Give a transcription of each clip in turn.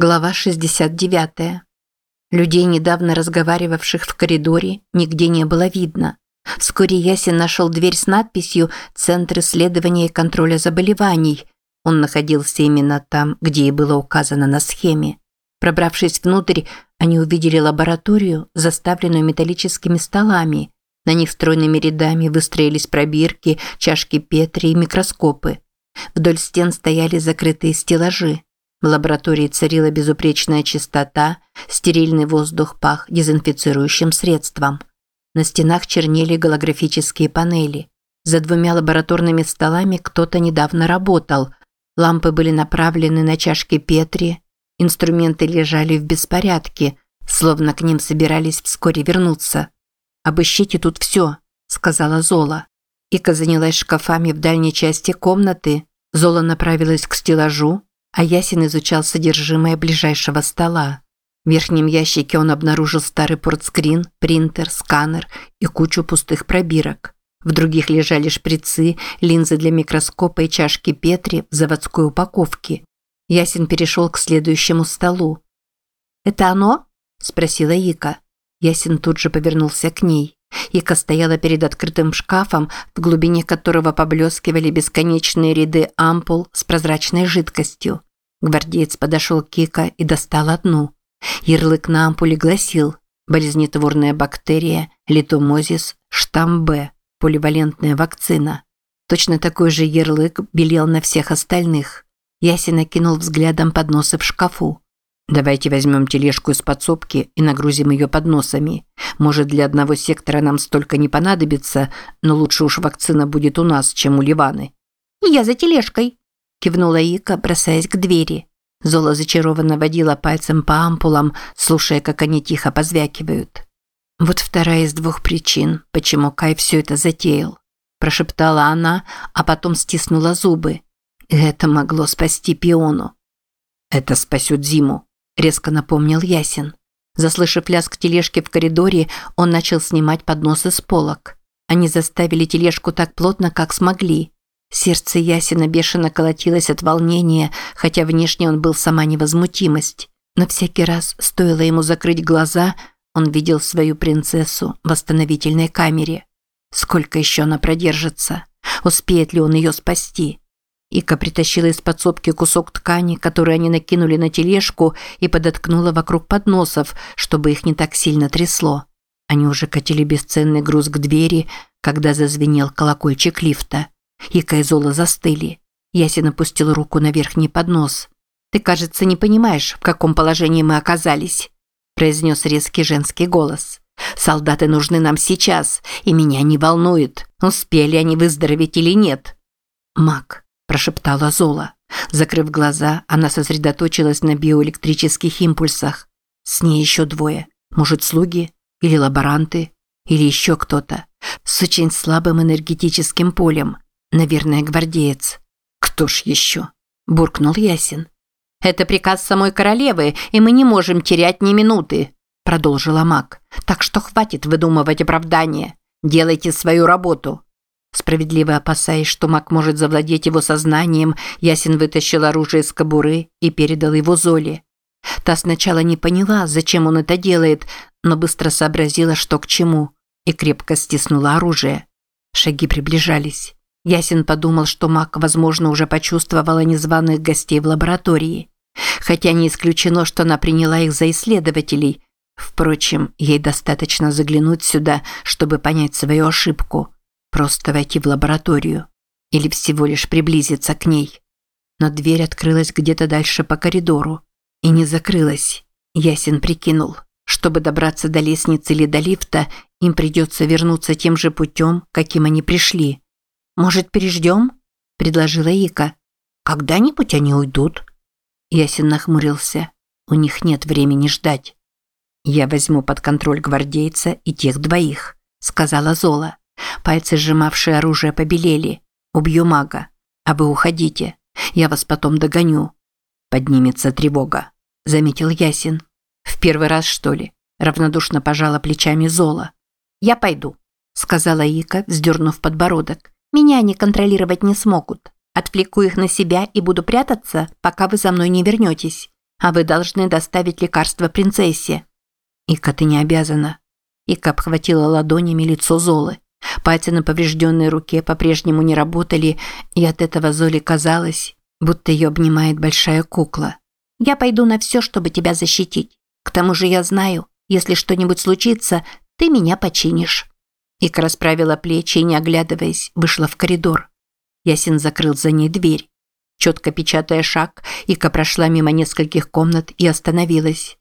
Глава 69. Людей, недавно разговаривавших в коридоре, нигде не было видно. Вскоре Ясин нашел дверь с надписью «Центр исследования и контроля заболеваний». Он находился именно там, где и было указано на схеме. Пробравшись внутрь, они увидели лабораторию, заставленную металлическими столами. На них стройными рядами выстроились пробирки, чашки Петри и микроскопы. Вдоль стен стояли закрытые стеллажи. В лаборатории царила безупречная чистота, стерильный воздух пах дезинфицирующим средством. На стенах чернели голографические панели. За двумя лабораторными столами кто-то недавно работал. Лампы были направлены на чашки Петри, инструменты лежали в беспорядке, словно к ним собирались вскоре вернуться. «Обыщите тут все», – сказала Зола. Ика занялась шкафами в дальней части комнаты, Зола направилась к стеллажу, а Ясин изучал содержимое ближайшего стола. В верхнем ящике он обнаружил старый портскрин, принтер, сканер и кучу пустых пробирок. В других лежали шприцы, линзы для микроскопа и чашки Петри в заводской упаковке. Ясин перешел к следующему столу. «Это оно?» – спросила Ика. Ясин тут же повернулся к ней. Ика стояла перед открытым шкафом, в глубине которого поблескивали бесконечные ряды ампул с прозрачной жидкостью. Гвардеец подошел к Ика и достал одну. Ярлык на ампуле гласил «Болезнетворная бактерия, литомозис, штамм Б, поливалентная вакцина». Точно такой же ярлык белел на всех остальных. Ясин накинул взглядом подносы в шкафу. Давайте возьмем тележку из подсобки и нагрузим ее подносами. Может, для одного сектора нам столько не понадобится, но лучше уж вакцина будет у нас, чем у Ливаны. Я за тележкой, кивнула Ика, бросаясь к двери. Зола зачарованно водила пальцем по ампулам, слушая, как они тихо позвякивают. Вот вторая из двух причин, почему Кай все это затеял, прошептала она, а потом стиснула зубы. Это могло спасти пиону. Это спасет Зиму, резко напомнил Ясин. Заслышав лязг тележки в коридоре, он начал снимать подносы с полок. Они заставили тележку так плотно, как смогли. Сердце Ясина бешено колотилось от волнения, хотя внешне он был сама невозмутимость. Но всякий раз, стоило ему закрыть глаза, он видел свою принцессу в восстановительной камере. Сколько еще она продержится? Успеет ли он ее спасти? Ика притащила из подсобки кусок ткани, который они накинули на тележку, и подоткнула вокруг подносов, чтобы их не так сильно трясло. Они уже катили бесценный груз к двери, когда зазвенел колокольчик лифта. Ика и Зола застыли. Ясин опустил руку на верхний поднос. «Ты, кажется, не понимаешь, в каком положении мы оказались», произнес резкий женский голос. «Солдаты нужны нам сейчас, и меня не волнует, успели они выздороветь или нет». «Мак», прошептала Зола. Закрыв глаза, она сосредоточилась на биоэлектрических импульсах. С ней еще двое. Может, слуги? Или лаборанты? Или еще кто-то? С очень слабым энергетическим полем. Наверное, гвардеец. Кто ж еще? Буркнул Ясин. «Это приказ самой королевы, и мы не можем терять ни минуты», продолжила маг. «Так что хватит выдумывать оправдания. Делайте свою работу. Справедливо опасаясь, что маг может завладеть его сознанием, Ясин вытащил оружие из кобуры и передал его Золе. Та сначала не поняла, зачем он это делает, но быстро сообразила, что к чему, и крепко стиснула оружие. Шаги приближались. Ясин подумал, что маг, возможно, уже почувствовала незваных гостей в лаборатории. Хотя не исключено, что она приняла их за исследователей. Впрочем, ей достаточно заглянуть сюда, чтобы понять свою ошибку – Просто войти в лабораторию. Или всего лишь приблизиться к ней. Но дверь открылась где-то дальше по коридору. И не закрылась. Ясен прикинул. Чтобы добраться до лестницы или до лифта, им придется вернуться тем же путем, каким они пришли. «Может, переждем?» – предложила Ика. «Когда-нибудь они уйдут». Ясен нахмурился. У них нет времени ждать. «Я возьму под контроль гвардейца и тех двоих», – сказала Зола. Пальцы, сжимавшие оружие, побелели. «Убью мага. А вы уходите. Я вас потом догоню». «Поднимется тревога», – заметил Ясин. «В первый раз, что ли?» – равнодушно пожала плечами Зола. «Я пойду», – сказала Ика, вздернув подбородок. «Меня они контролировать не смогут. Отвлеку их на себя и буду прятаться, пока вы за мной не вернетесь. а вы должны доставить лекарство принцессе». «Ика, ты не обязана». Ика обхватила ладонями лицо Золы. Пальцы на поврежденной руке по-прежнему не работали, и от этого Золе казалось, будто ее обнимает большая кукла. «Я пойду на все, чтобы тебя защитить. К тому же я знаю, если что-нибудь случится, ты меня починишь». Ика расправила плечи и, не оглядываясь, вышла в коридор. Ясин закрыл за ней дверь. Четко печатая шаг, Ика прошла мимо нескольких комнат и остановилась.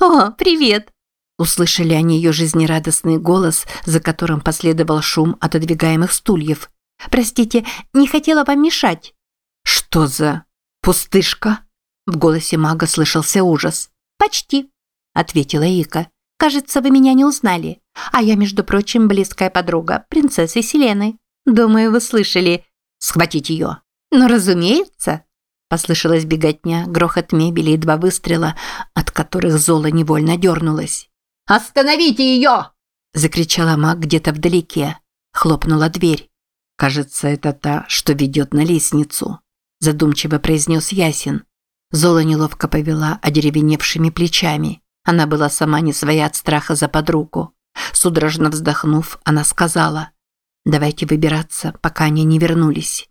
«О, привет!» Услышали они ее жизнерадостный голос, за которым последовал шум отодвигаемых стульев. «Простите, не хотела вам мешать». «Что за... пустышка?» В голосе мага слышался ужас. «Почти», – ответила Ика. «Кажется, вы меня не узнали. А я, между прочим, близкая подруга принцессы Селены. Думаю, вы слышали. Схватить ее». «Ну, разумеется», – послышалась беготня, грохот мебели и два выстрела, от которых Зола невольно дернулась. «Остановите ее!» – закричала маг где-то вдалеке. Хлопнула дверь. «Кажется, это та, что ведет на лестницу», – задумчиво произнес Ясин. Зола неловко повела одеревеневшими плечами. Она была сама не своя от страха за подругу. Судорожно вздохнув, она сказала, «Давайте выбираться, пока они не вернулись».